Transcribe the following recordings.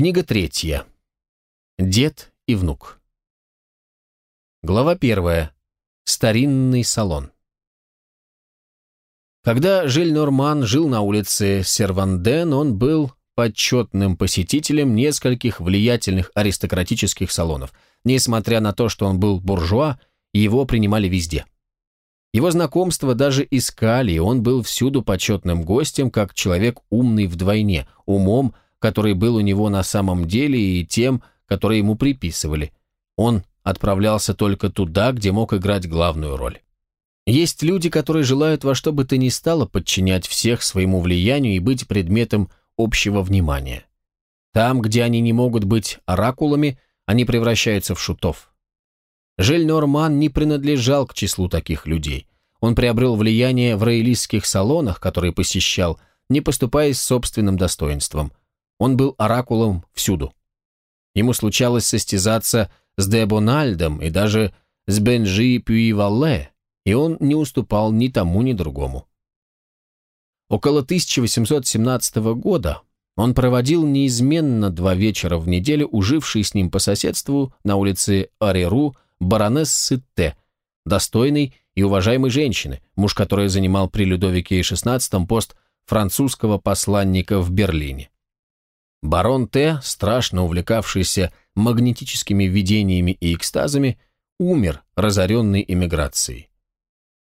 Книга третья. Дед и внук. Глава первая. Старинный салон. Когда Жиль Норман жил на улице Серванден, он был почетным посетителем нескольких влиятельных аристократических салонов. Несмотря на то, что он был буржуа, его принимали везде. Его знакомства даже искали, и он был всюду почетным гостем, как человек умный вдвойне, умом, который был у него на самом деле, и тем, который ему приписывали. Он отправлялся только туда, где мог играть главную роль. Есть люди, которые желают во что бы то ни стало подчинять всех своему влиянию и быть предметом общего внимания. Там, где они не могут быть оракулами, они превращаются в шутов. Жиль Норман не принадлежал к числу таких людей. Он приобрел влияние в роялистских салонах, которые посещал, не поступая с собственным достоинством. Он был оракулом всюду. Ему случалось состязаться с Де Бональдом и даже с Бенжи Пюи-Валле, и он не уступал ни тому, ни другому. Около 1817 года он проводил неизменно два вечера в неделю, уживший с ним по соседству на улице Ареру баронессы Т, достойной и уважаемой женщины, муж которой занимал при Людовике XVI пост французского посланника в Берлине. Барон Т, страшно увлекавшийся магнетическими видениями и экстазами, умер, разоренный эмиграцией.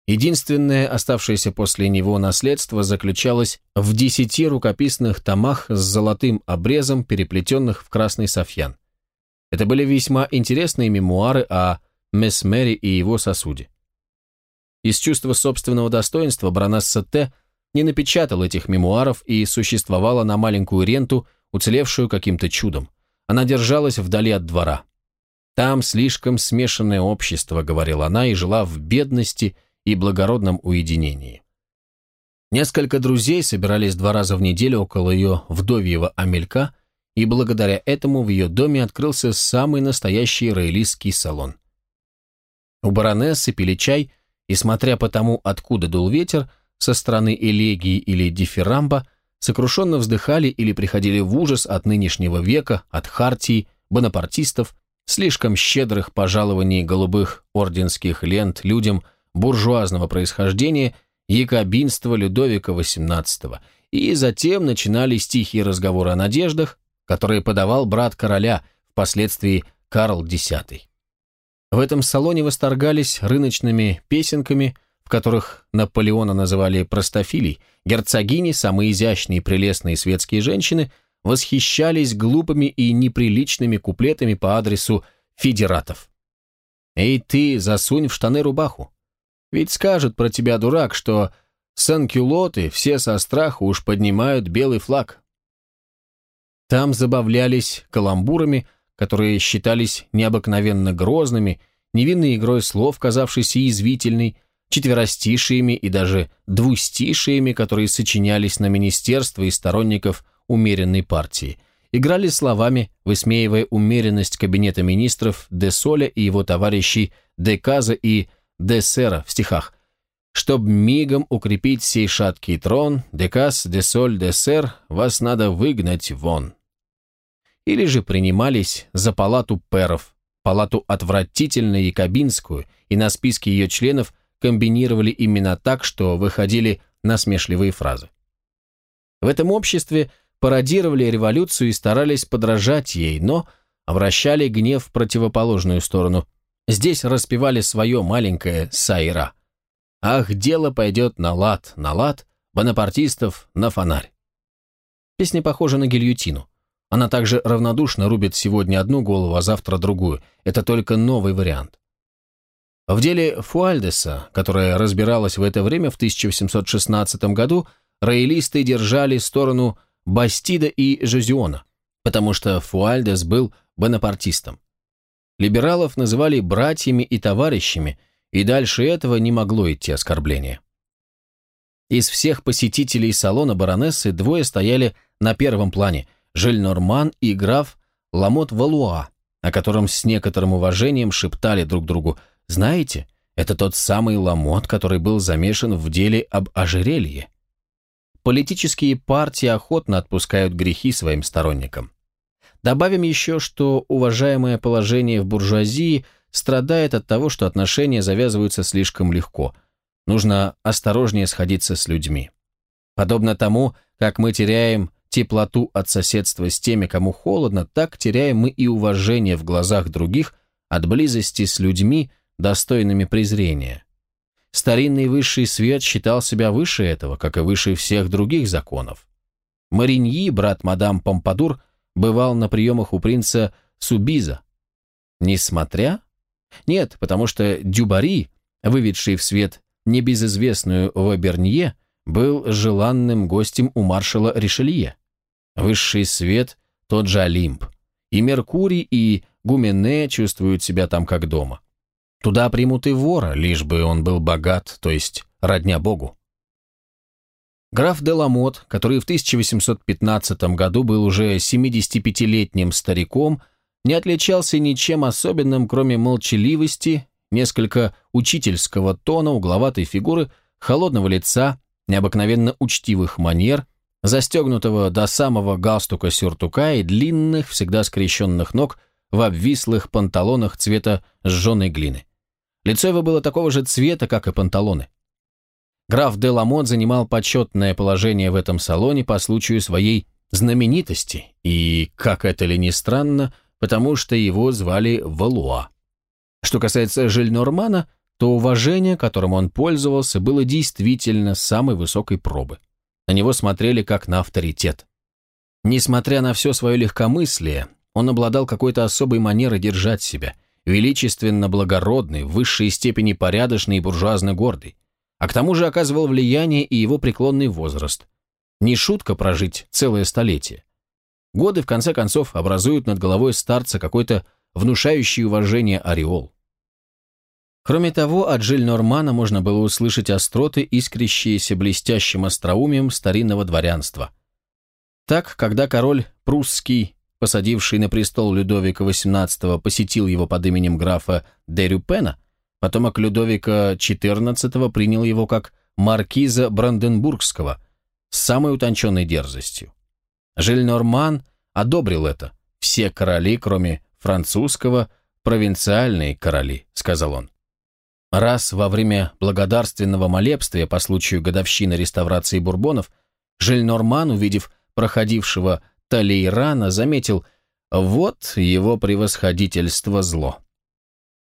Единственное оставшееся после него наследство заключалось в десяти рукописных томах с золотым обрезом, переплетенных в красный софьян. Это были весьма интересные мемуары о Месмере и его сосуде. Из чувства собственного достоинства баронесса Т. не напечатал этих мемуаров и существовала на маленькую ренту, уцелевшую каким-то чудом. Она держалась вдали от двора. «Там слишком смешанное общество», — говорила она, и жила в бедности и благородном уединении. Несколько друзей собирались два раза в неделю около ее вдовьего амелька, и благодаря этому в ее доме открылся самый настоящий роялистский салон. У баронессы пили чай, и смотря по тому, откуда дул ветер, со стороны элегии или дифирамба, сокрушенно вздыхали или приходили в ужас от нынешнего века, от хартии, бонапартистов, слишком щедрых пожалований голубых орденских лент людям буржуазного происхождения, якобинства Людовика XVIII, и затем начинались тихие разговоры о надеждах, которые подавал брат короля, впоследствии Карл X. В этом салоне восторгались рыночными песенками, которых Наполеона называли простофилей, герцогини, самые изящные и прелестные светские женщины, восхищались глупыми и неприличными куплетами по адресу федератов. «Эй ты, засунь в штаны рубаху! Ведь скажет про тебя дурак, что санкюлоты все со страху уж поднимают белый флаг». Там забавлялись каламбурами, которые считались необыкновенно грозными, невинной игрой слов, казавшейся язвительной, четверостишиями и даже двустишиями, которые сочинялись на министерство и сторонников умеренной партии, играли словами, высмеивая умеренность кабинета министров Де Соля и его товарищей Де Каза и Де Сера в стихах. «Чтоб мигом укрепить сей шаткий трон, Декас, Десоль, Десер, вас надо выгнать вон» или же принимались за палату перов, палату отвратительную якобинскую, и на списке ее членов комбинировали именно так, что выходили насмешливые фразы. В этом обществе пародировали революцию и старались подражать ей, но обращали гнев в противоположную сторону. Здесь распевали свое маленькое «Сайра». «Ах, дело пойдет на лад, на лад, бонапартистов на фонарь». Песня похожа на гильютину. Она также равнодушно рубит сегодня одну голову, а завтра другую. Это только новый вариант. В деле Фуальдеса, которое разбиралось в это время в 1816 году, роялисты держали сторону Бастида и Жозиона, потому что Фуальдес был бонапартистом. Либералов называли братьями и товарищами, и дальше этого не могло идти оскорбление. Из всех посетителей салона баронессы двое стояли на первом плане – Жильнорман и граф Ламот Валуа, о котором с некоторым уважением шептали друг другу «Знаете, это тот самый Ламот, который был замешан в деле об ожерелье». Политические партии охотно отпускают грехи своим сторонникам. Добавим еще, что уважаемое положение в буржуазии страдает от того, что отношения завязываются слишком легко. Нужно осторожнее сходиться с людьми. Подобно тому, как мы теряем теплоту от соседства с теми, кому холодно, так теряем мы и уважение в глазах других от близости с людьми, достойными презрения. Старинный высший свет считал себя выше этого, как и выше всех других законов. Мариньи, брат мадам Помпадур, бывал на приемах у принца Субиза. Несмотря? Нет, потому что Дюбари, выведший в свет небезызвестную Вабернье, был желанным гостем у маршала Ришелье. Высший свет – тот же Олимп. И Меркурий, и Гумене чувствуют себя там как дома. Туда примут и вора, лишь бы он был богат, то есть родня Богу. Граф Деламот, который в 1815 году был уже 75-летним стариком, не отличался ничем особенным, кроме молчаливости, несколько учительского тона, угловатой фигуры, холодного лица, необыкновенно учтивых манер, застегнутого до самого галстука сюртука и длинных, всегда скрещенных ног в обвислых панталонах цвета сжженной глины. Лицо его было такого же цвета, как и панталоны. Граф де Ламот занимал почетное положение в этом салоне по случаю своей знаменитости, и, как это ли ни странно, потому что его звали Валуа. Что касается Жильнормана, то уважение, которым он пользовался, было действительно самой высокой пробы. На него смотрели как на авторитет. Несмотря на все свое легкомыслие, он обладал какой-то особой манерой держать себя, величественно благородный, в высшей степени порядочный и буржуазно гордый. А к тому же оказывал влияние и его преклонный возраст. Не шутка прожить целое столетие. Годы, в конце концов, образуют над головой старца какой-то внушающий уважение ореол. Кроме того, от Жиль Нормана можно было услышать остроты, искрящиеся блестящим остроумием старинного дворянства. Так, когда король прусский, посадивший на престол Людовика XVIII, посетил его под именем графа де Рюпена, потомок Людовика XIV принял его как маркиза Бранденбургского с самой утонченной дерзостью. Жиль Норман одобрил это. Все короли, кроме французского, провинциальные короли, сказал он. Раз во время благодарственного молебствия по случаю годовщины реставрации бурбонов, Жильнорман, увидев проходившего Талейрана, заметил «Вот его превосходительство зло».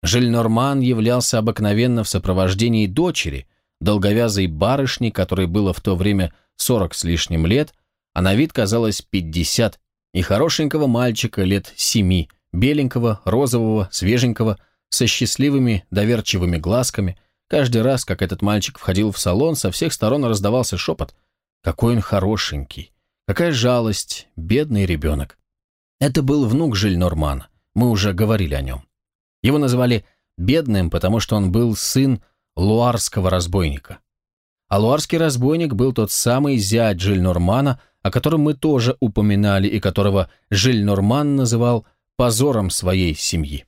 Жильнорман являлся обыкновенно в сопровождении дочери, долговязой барышни, которой было в то время сорок с лишним лет, а на вид казалось пятьдесят, и хорошенького мальчика лет семи, беленького, розового, свеженького, со счастливыми, доверчивыми глазками. Каждый раз, как этот мальчик входил в салон, со всех сторон раздавался шепот. «Какой он хорошенький! Какая жалость! Бедный ребенок!» Это был внук Жильнормана. Мы уже говорили о нем. Его называли «бедным», потому что он был сын луарского разбойника. А луарский разбойник был тот самый зять Жильнормана, о котором мы тоже упоминали и которого Жильнорман называл позором своей семьи.